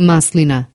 maslina.